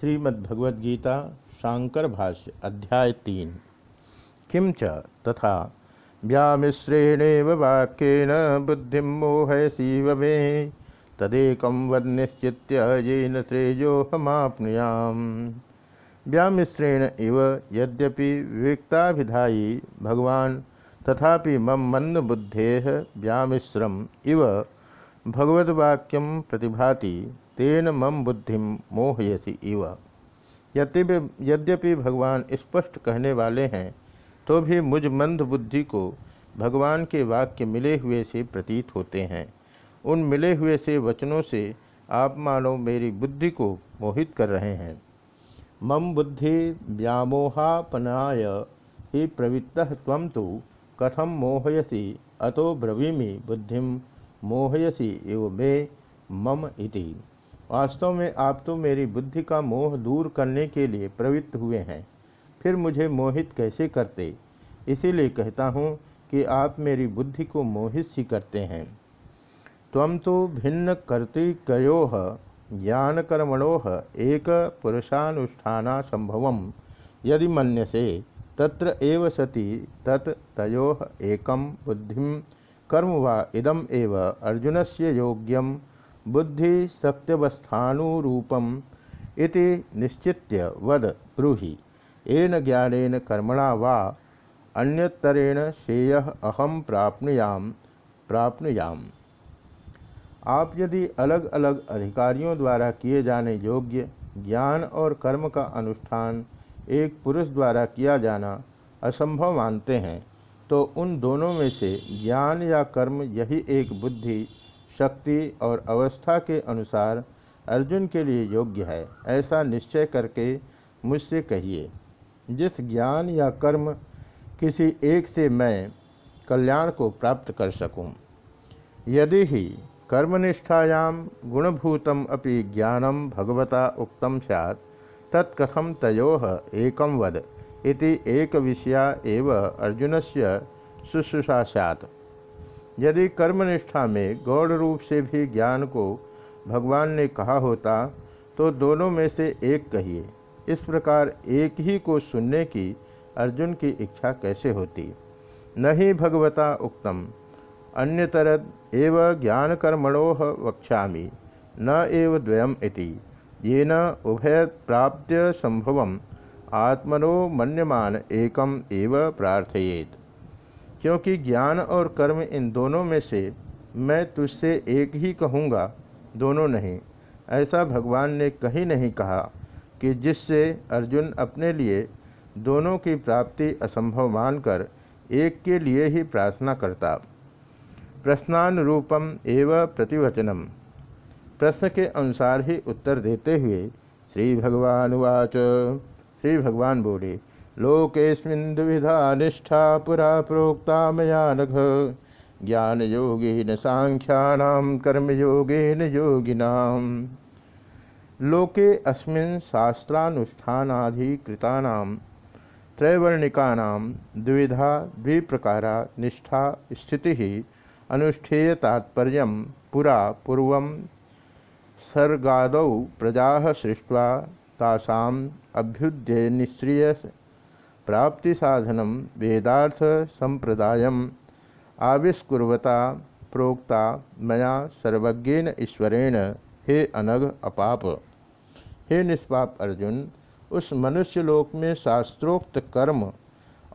श्रीमद्भगवद्गीता, शांकर भाष्य, अध्याय तीन। किम च तथा व्यामिश्रेणेव वाक्यन बुद्धि मोहयसीव मे, तदेक वद निश्चित येन श्रेयोहमाप्नुयाम व्यामिश्रेण इव यद्यपि विविक्ताभिधायी भगवान, तथापि मम मंदबुद्धे व्यामिश्रम इव भगवद्वाक्यम प्रतिभाति तेन मम बुद्धि मोहयसी इव। यद्यपि भगवान स्पष्ट कहने वाले हैं तो भी मुझ मंद बुद्धि को भगवान के वाक्य मिले हुए से प्रतीत होते हैं। उन मिले हुए से वचनों से आप मानो मेरी बुद्धि को मोहित कर रहे हैं। मम बुद्धि व्यामोहापनाय ही प्रवृत्त तम तो कथम मोहयसी अतो ब्रवीमी बुद्धि मोहयसी इव मे मम इति। वास्तव में आप तो मेरी बुद्धि का मोह दूर करने के लिए प्रवृत्त हुए हैं। फिर मुझे मोहित कैसे करते? इसीलिए कहता हूँ कि आप मेरी बुद्धि को मोहित सी करते हैं। तम तो भिन्न कर्तिकयो ज्ञान कर्मणो एक पुरुषानुष्ठान संभव यदि से तत्र एव सति, तत् तयो एकम बुद्धि कर्म वा इदम एव अर्जुनस्य योग्यम। बुद्धि इति निश्चित्य वद ब्रूहि। एन ज्ञानेन कर्मणा वा अन्यतरेण श्रेय अहम प्राप्नुयाम प्राप्नुयाम। आप यदि अलग अलग अधिकारियों द्वारा किए जाने योग्य ज्ञान और कर्म का अनुष्ठान एक पुरुष द्वारा किया जाना असंभव मानते हैं तो उन दोनों में से ज्ञान या कर्म यही एक बुद्धि शक्ति और अवस्था के अनुसार अर्जुन के लिए योग्य है, ऐसा निश्चय करके मुझसे कहिए जिस ज्ञान या कर्म किसी एक से मैं कल्याण को प्राप्त कर सकूँ। यदि ही कर्मनिष्ठायाम गुणभूतम अपि ज्ञानम भगवता उक्तम सैत् तत्कथम तयो एकम वद इति एक विषया एव अर्जुनस्य शुश्रूषा सैत् यदि कर्मनिष्ठा में गौड़ रूप से भी ज्ञान को भगवान ने कहा होता तो दोनों में से एक कहिए। इस प्रकार एक ही को सुनने की अर्जुन की इच्छा कैसे होती? न ही भगवता उक्तम। अन्यतरद एव ज्ञान कर्मणो वक्षा न एव द्वयम इति। येन उभय प्राप्त संभव आत्मनो मन्यमान एकम एव प्रार्थयेत। क्योंकि ज्ञान और कर्म इन दोनों में से मैं तुझसे एक ही कहूँगा, दोनों नहीं। ऐसा भगवान ने कहीं नहीं कहा कि जिससे अर्जुन अपने लिए दोनों की प्राप्ति असंभव मानकर एक के लिए ही प्रार्थना करता। प्रश्नानुरूपम एवं प्रतिवचनम। प्रश्न के अनुसार ही उत्तर देते हुए श्री भगवान वाच। श्री भगवान बोले लोकेस्मिन् दुविधा निष्ठा पुरा प्रोक्ता मया ज्ञान योगेन सांख्यानां, कर्मयोगेन योगिनां। लोके अस्मिन् शास्त्रानुष्ठानाधिकृतानां द्विविधा द्विप्रकारा निष्ठा स्थितिः अनुष्ठेयतात्पर्यं पुरा पूर्वं सर्गादौ प्रजाः सृष्ट्वा तासाम् अभ्युदयनिश्रिय प्राप्ति साधनम वेदार्थ संप्रदाय आविष्कुर्वता प्रोक्ता मया सर्वज्ञेन ईश्वरेण। हे अनग अपाप। हे निष्पाप अर्जुन, उस मनुष्य लोक में शास्त्रोक्त कर्म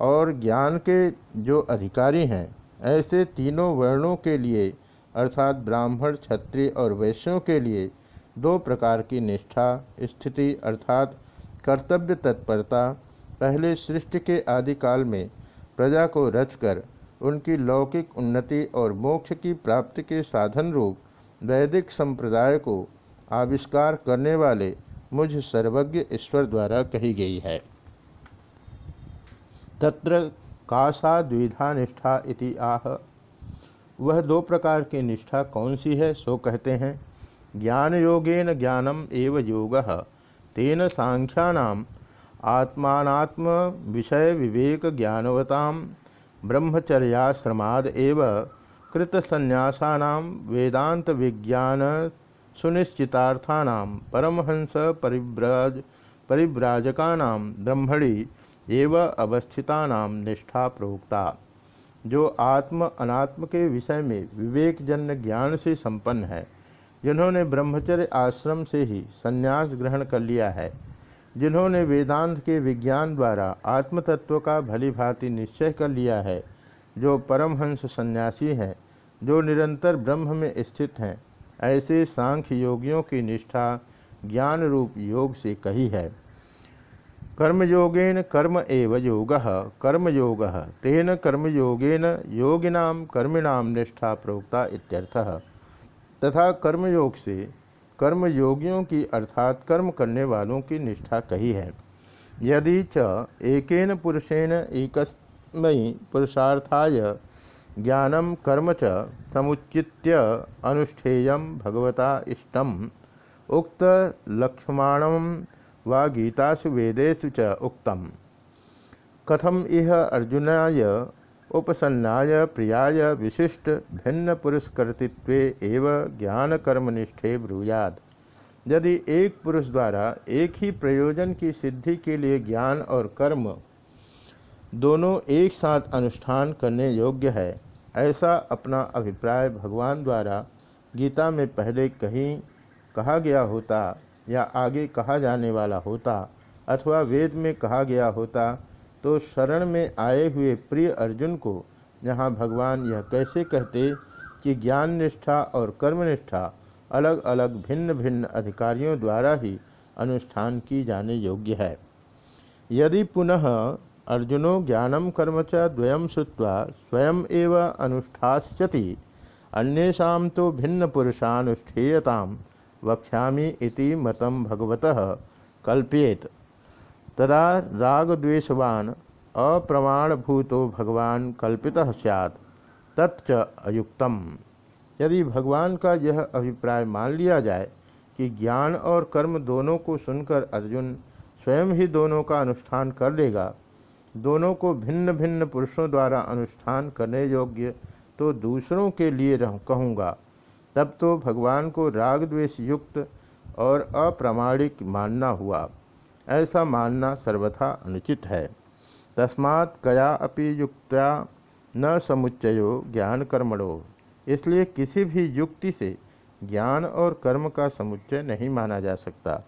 और ज्ञान के जो अधिकारी हैं, ऐसे तीनों वर्णों के लिए, अर्थात ब्राह्मण, क्षत्रिय और वैश्यों के लिए, दो प्रकार की निष्ठा, स्थिति, अर्थात कर्तव्य तत्परता पहले सृष्टि के आदिकाल में प्रजा को रचकर उनकी लौकिक उन्नति और मोक्ष की प्राप्ति के साधन रूप वैदिक संप्रदाय को आविष्कार करने वाले मुझ सर्वज्ञ ईश्वर द्वारा कही गई है। तत्र कासा द्विधा निष्ठा इति आह। वह दो प्रकार की निष्ठा कौन सी है, सो कहते हैं। ज्ञान योगेन ज्ञानम एव योग, तेन सांख्यानाम आत्मात्म विषय विवेक ज्ञानवता ब्रह्मचर्याश्रमाद कृतसन्यासा वेदांत विज्ञान सुनिश्चितार्थानां परमहंस परिव्राज परिव्राजकानां ब्रह्मणि एव अवस्थितानां निष्ठा प्रोक्ता जो आत्म अनात्म के विषय में विवेकजन्य ज्ञान से संपन्न है, जिन्होंने ब्रह्मचर्य आश्रम से ही संन्यास ग्रहण कर लिया है जिन्होंने वेदांत के विज्ञान द्वारा आत्मतत्व का भली भांति निश्चय कर लिया है, जो परमहंस सन्यासी हैं, जो निरंतर ब्रह्म में स्थित हैं, ऐसे सांख्य योगियों की निष्ठा ज्ञान रूप योग से कही है। कर्मयोगेन कर्म एव योग, कर्मयोग तेन कर्मयोगेन योगिना कर्मिणाम निष्ठा प्रोक्ता इत्यर्थः। तथा कर्मयोग से कर्मयोगियों की अर्थात कर्म करने वालों की निष्ठा कही है। यदि च एकेन पुरुषेण एकस्मयी पुरुषार्थाय ज्ञानम कर्म च समुचित्य अनुष्ठेय भगवता इष्टम। उक्त लक्ष्मण व गीतासु वेदेषु च उक्तम। कथम इह अर्जुनाय उपसन्नाय प्रियाय विशिष्ट भिन्न पुरस्कृतित्व एव ज्ञान कर्मनिष्ठे ब्रूयाद यदि एक पुरुष द्वारा एक ही प्रयोजन की सिद्धि के लिए ज्ञान और कर्म दोनों एक साथ अनुष्ठान करने योग्य है, ऐसा अपना अभिप्राय भगवान द्वारा गीता में पहले कहीं कहा गया होता या आगे कहा जाने वाला होता अथवा वेद में कहा गया होता तो शरण में आए हुए प्रिय अर्जुन को यहाँ भगवान यह कैसे कहते कि ज्ञान निष्ठा और कर्मनिष्ठा अलग अलग भिन्न भिन्न अधिकारियों द्वारा ही अनुष्ठान की जाने योग्य है। यदि पुनः अर्जुनो ज्ञानम कर्म च द्वयम श्रुवा स्वयं एव अनुष्ठास्यति, अन्येषा तो भिन्न पुरुषानुष्ठेयता वक्ष्यामि इति मतम भगवतः तदा रागद्वेषवान अप्रमाणभूतो भगवान कल्पितः सैत् तच्च अयुक्तम। यदि भगवान का यह अभिप्राय मान लिया जाए कि ज्ञान और कर्म दोनों को सुनकर अर्जुन स्वयं ही दोनों का अनुष्ठान कर लेगा दोनों को भिन्न भिन्न पुरुषों द्वारा अनुष्ठान करने योग्य तो दूसरों के लिए रह कहूँगा, तब तो भगवान को राग द्वेष युक्त और अप्रामाणिक मानना हुआ। ऐसा मानना सर्वथा अनुचित है। तस्मात् कया अपि युक्त्या न समुच्चयो ज्ञान कर्मणो इसलिए किसी भी युक्ति से ज्ञान और कर्म का समुच्चय नहीं माना जा सकता।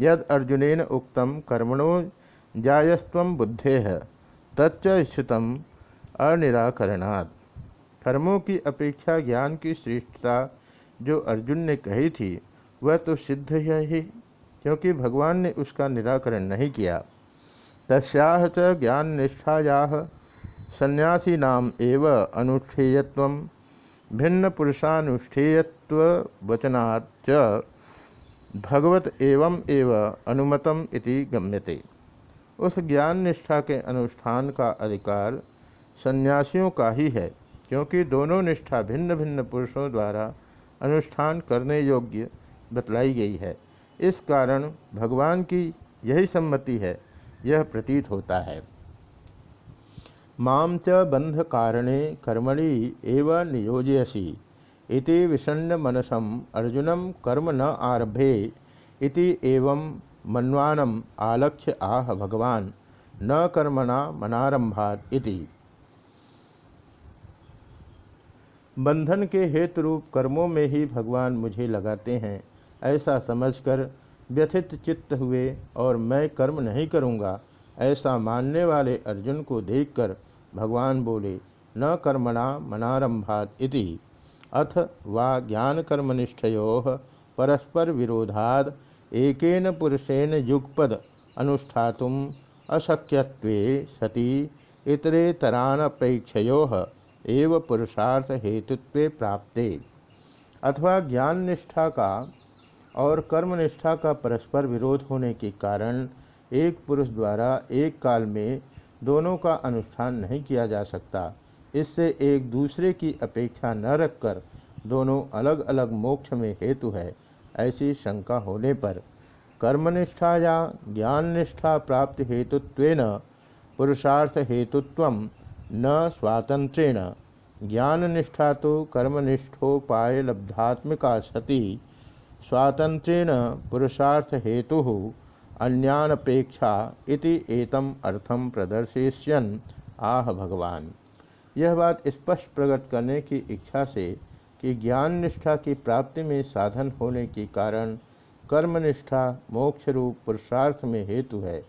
यद अर्जुनेन उक्तम कर्मणो जायस्व बुद्धे है तच्च स्थित अनिराकरणात्। कर्मों की अपेक्षा ज्ञान की श्रेष्ठता जो अर्जुन ने कही थी, वह तो सिद्ध है ही क्योंकि भगवान ने उसका निराकरण नहीं किया। तस्याह च ज्ञान निष्ठाया सन्यासी नाम एव अनुष्ठेयत्व भिन्न पुरुषानुष्ठेयत्व वचनाच भगवत एवं एव अनुमतम इति गम्यते। उस ज्ञान निष्ठा के अनुष्ठान का अधिकार सन्यासियों का ही है, क्योंकि दोनों निष्ठा भिन्न भिन्न पुरुषों द्वारा अनुष्ठान करने योग्य बतलाई गई है। इस कारण भगवान की यही सम्मति है, यह प्रतीत होता है। माम च बंध कारणे कर्मणि एव नियोजयसी, इति विषण्ण मनसम अर्जुनम कर्म न आरभे, इति एवं मन्वानम आलक्ष्य आह भगवान, न कर्मणा मनारंभात इति। बंधन के हेतु रूप कर्मों में ही भगवान मुझे लगाते हैं। ऐसा समझकर व्यथित चित्त हुए और मैं कर्म नहीं करूँगा, ऐसा मानने वाले अर्जुन को देखकर भगवान बोले, न कर्मणा मनारंभात इति। अथ वा ज्ञान कर्मनिष्ठयो परस्पर विरोधाद एकेन पुरुषेण युगपद अनुष्ठातुम अशक्यत्वे सति इतरेतरानपेक्षयो एव पुरुषार्थ हेतुत्व प्राप्ते। अथवा ज्ञान निष्ठा का और कर्मनिष्ठा का परस्पर विरोध होने के कारण एक पुरुष द्वारा एक काल में दोनों का अनुष्ठान नहीं किया जा सकता। इससे एक दूसरे की अपेक्षा न रखकर दोनों अलग अलग मोक्ष में हेतु है, ऐसी शंका होने पर कर्मनिष्ठा या ज्ञान निष्ठा प्राप्त हेतुत्वेन पुरुषार्थ हेतुत्व न स्वातंत्रेण ज्ञान निष्ठा तो कर्मनिष्ठोपाय लब्धात्मिका सती। स्वातंत्र्येण पुरुषार्थ हेतु अन्यानपेक्षा इति एतम अर्थम प्रदर्शयन आह, भगवान। यह बात स्पष्ट प्रकट करने की इच्छा से कि ज्ञान निष्ठा की प्राप्ति में साधन होने के कारण कर्मनिष्ठा मोक्ष रूप पुरुषार्थ में हेतु है,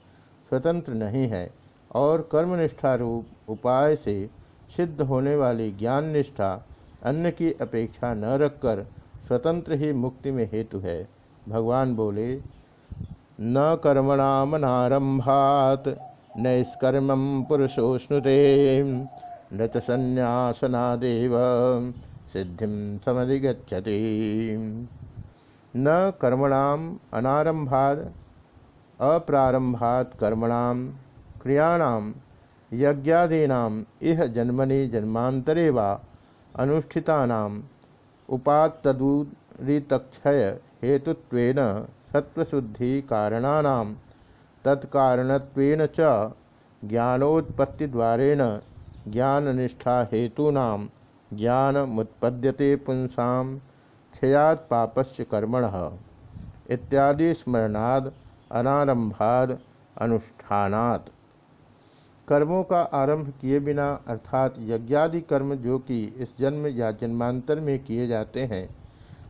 स्वतंत्र नहीं है, और कर्मनिष्ठा रूप उपाय से सिद्ध होने वाली ज्ञान निष्ठा अन्य की अपेक्षा न रखकर स्वतंत्र ही मुक्ति में हेतु है। भगवान बोले, न कर्मणामनारंभात नैष्कर्म पुरुषोष्णुते, न च संन्यासनादेव सिद्धि समधिगछति न कर्मणाम अनारंभाद अप्रारंभात कर्मणाम, क्रियाणाम, यज्ञादीनाम, इह जन्मनि जन्मांतरे वा अनुष्ठितानाम उपात्तदूरितक्षय हेतुत्वेन सत्वशुद्धि कारणानाम तत्कारणत्वेन च ज्ञानोत्पत्तिद्वारेण ज्ञाननिष्ठा हेतूना ज्ञान मुत्पद्यते पुंसा क्षयात पापस्य कर्मण। इत्यादि स्मरणाद अनारंभाद अनुष्ठानात्। कर्मों का आरंभ किए बिना, अर्थात यज्ञादि कर्म जो कि इस जन्म या जन्मांतर में किए जाते हैं,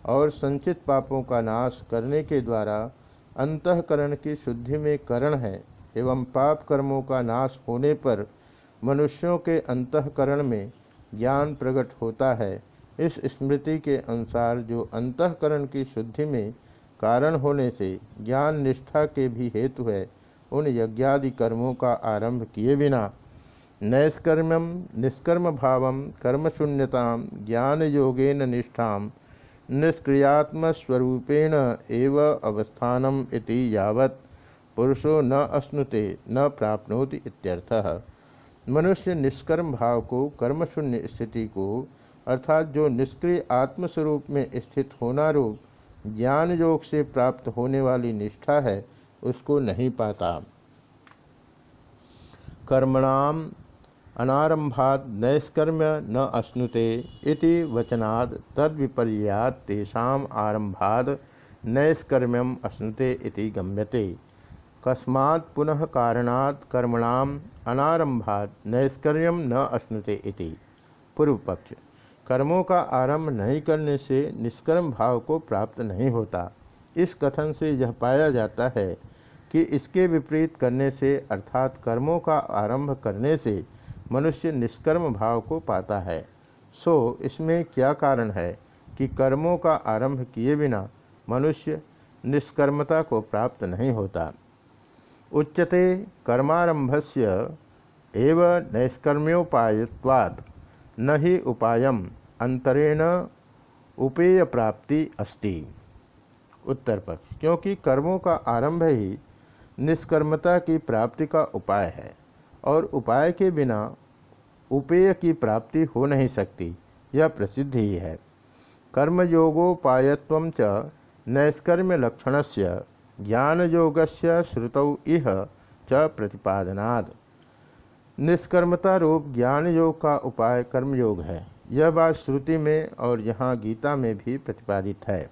और संचित पापों का नाश करने के द्वारा अंतकरण की शुद्धि में करण है, एवं पाप कर्मों का नाश होने पर मनुष्यों के अंतकरण में ज्ञान प्रकट होता है। इस स्मृति के अनुसार जो अंतकरण की शुद्धि में कारण होने से ज्ञान निष्ठा के भी हेतु है उन यज्ञादि कर्मों का आरंभ किए बिना नैष्कर्म्यम निष्कर्म भाव कर्मशून्यता ज्ञान योगेन निष्ठा, निष्क्रियात्मस्वरूपेण एव अवस्थानम इति यावत् पुरुषो न अश्नुते, न प्राप्नोति इत्यर्थः। मनुष्य निष्कर्म भाव को, कर्मशून्य स्थिति को, अर्थात जो निष्क्रिय आत्मस्वरूप में स्थित होना रूप ज्ञान योग से प्राप्त होने वाली निष्ठा है उसको नहीं पाता। कर्मणाम अनारंभात नैष्कर्म्य न अश्नुते इति वचनाद तद विपर्यात तेषाम आरंभाद नैष्कर्म्यम अश्नुते इति गम्यते। कस्मात् पुनः कारणात् कर्मणाम अनारंभात नैष्कर्यम न अश्नुते इति। पूर्व पक्ष कर्मों का आरंभ नहीं करने से निष्कर्म भाव को प्राप्त नहीं होता। इस कथन से यह पाया जाता है कि इसके विपरीत करने से, अर्थात कर्मों का आरंभ करने से, मनुष्य निष्कर्म भाव को पाता है। सो, इसमें क्या कारण है कि कर्मों का आरंभ किए बिना मनुष्य निष्कर्मता को प्राप्त नहीं होता? उच्यते कर्मारंभस्य एव नैष्कर्म्योपायवाद न ही उपाय अंतरेण उपेय प्राप्ति अस्ति। उत्तर पक्ष क्योंकि कर्मों का आरंभ ही निष्कर्मता की प्राप्ति का उपाय है, और उपाय के बिना उपेय की प्राप्ति हो नहीं सकती, यह प्रसिद्ध ही है। कर्मयोगोपायत्व च नैष्कर्म्य से ज्ञान योग से श्रुतौ इह च प्रतिपादनाद। निष्कर्मता रूप ज्ञान योग का उपाय कर्मयोग है। यह बात श्रुति में और यहाँ गीता में भी प्रतिपादित है।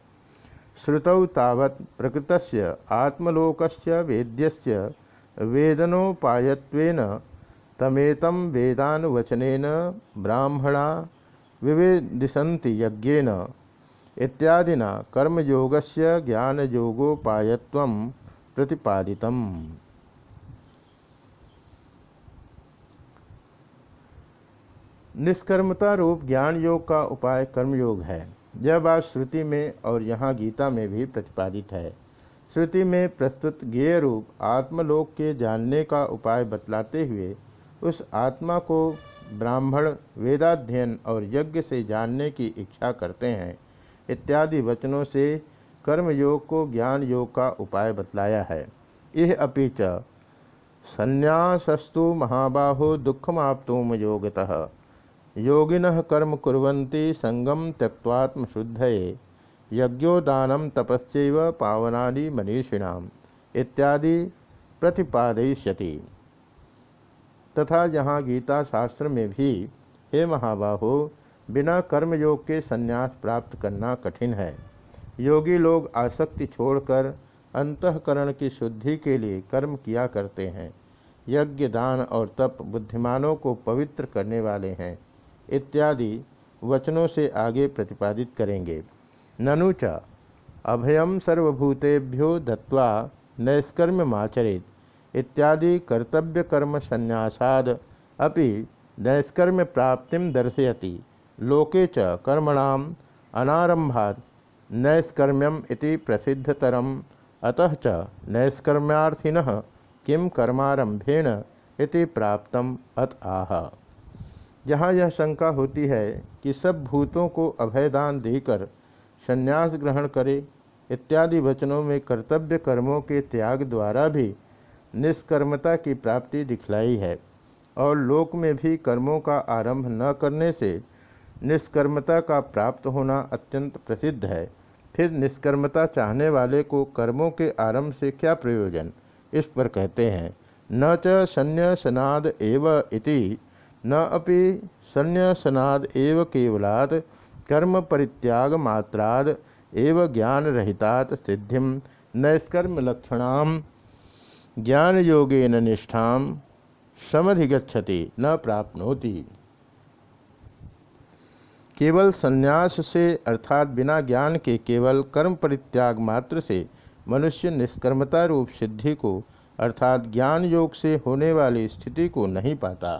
श्रुतौ तावत् प्रकृत आत्मलोक वेद्य वेदनोपायत्वेन तमेतम वेदानुवचन ब्राह्मणा विवेदिशन्ति यज्ञेन इत्यादिना कर्मयोगस्य ज्ञानयोगोपायत्व प्रतिपादित निष्कर्मता रूप ज्ञान योग का उपाय कर्मयोग है। यह बात श्रुति में और यहाँ गीता में भी प्रतिपादित है। श्रुति में प्रस्तुत ज्ञेय रूप आत्मलोक के जानने का उपाय बतलाते हुए उस आत्मा को ब्राह्मण, वेदाध्ययन और यज्ञ से जानने की इच्छा करते हैं, इत्यादि वचनों से कर्मयोग को ज्ञान योग का उपाय बतलाया है। यह अपि च। संन्यासस्तु महाबाहो दुखमाप्तुम योगतः योगिन कर्म कुर्वन्ति संगम त्यक्वात्मशुद्धये यज्ञोदान तपस्व पावनानि मनीषिणाम इत्यादि प्रतिपादयिष्यति। तथा यहाँ गीता शास्त्र में भी, हे महाबाहो, बिना कर्मयोग के संन्यास प्राप्त करना कठिन है। योगी लोग आसक्ति छोड़कर अंतकरण की शुद्धि के लिए कर्म किया करते हैं। यज्ञ दान और तप बुद्धिमानों को पवित्र करने वाले हैं। इत्यादि वचनों से आगे प्रतिपादित करेंगे। ननु च अभयम सर्वभूतेभ्यो दत्वा नैष्कर्म्यमाचरेत, इत्यादि कर्तव्य कर्म संन्यासाद अपि नैष्कर्म्य प्राप्ति दर्शयति। लोके च कर्मणाम अनारंभात नैष्कर्म्यम इति प्रसिद्धतरम, अतः च नैष्कर्म्यार्थिन किम कर्मारंभेण इति प्राप्तम अत आह। जहाँ यह शंका होती है कि सब भूतों को अभयदान देकर संन्यास ग्रहण करे, इत्यादि वचनों में कर्तव्य कर्मों के त्याग द्वारा भी निष्कर्मता की प्राप्ति दिखलाई है और लोक में भी कर्मों का आरंभ न करने से निष्कर्मता का प्राप्त होना अत्यंत प्रसिद्ध है। फिर निष्कर्मता चाहने वाले को कर्मों के आरंभ से क्या प्रयोजन? इस पर कहते हैं, न च संन्यासनाद एव इति न अपि संन्यासनाद एव केवलात् कर्म परित्याग मात्राद एव ज्ञान रहितात सिद्धि नैष्कर्म लक्षणाम ज्ञान योगेन निष्ठा समधिगछति न प्राप्नोति। केवल संन्यास से अर्थात बिना ज्ञान के केवल कर्म परित्याग मात्र से मनुष्य निष्कर्मता रूप सिद्धि को अर्थात ज्ञान योग से होने वाली स्थिति को नहीं पाता।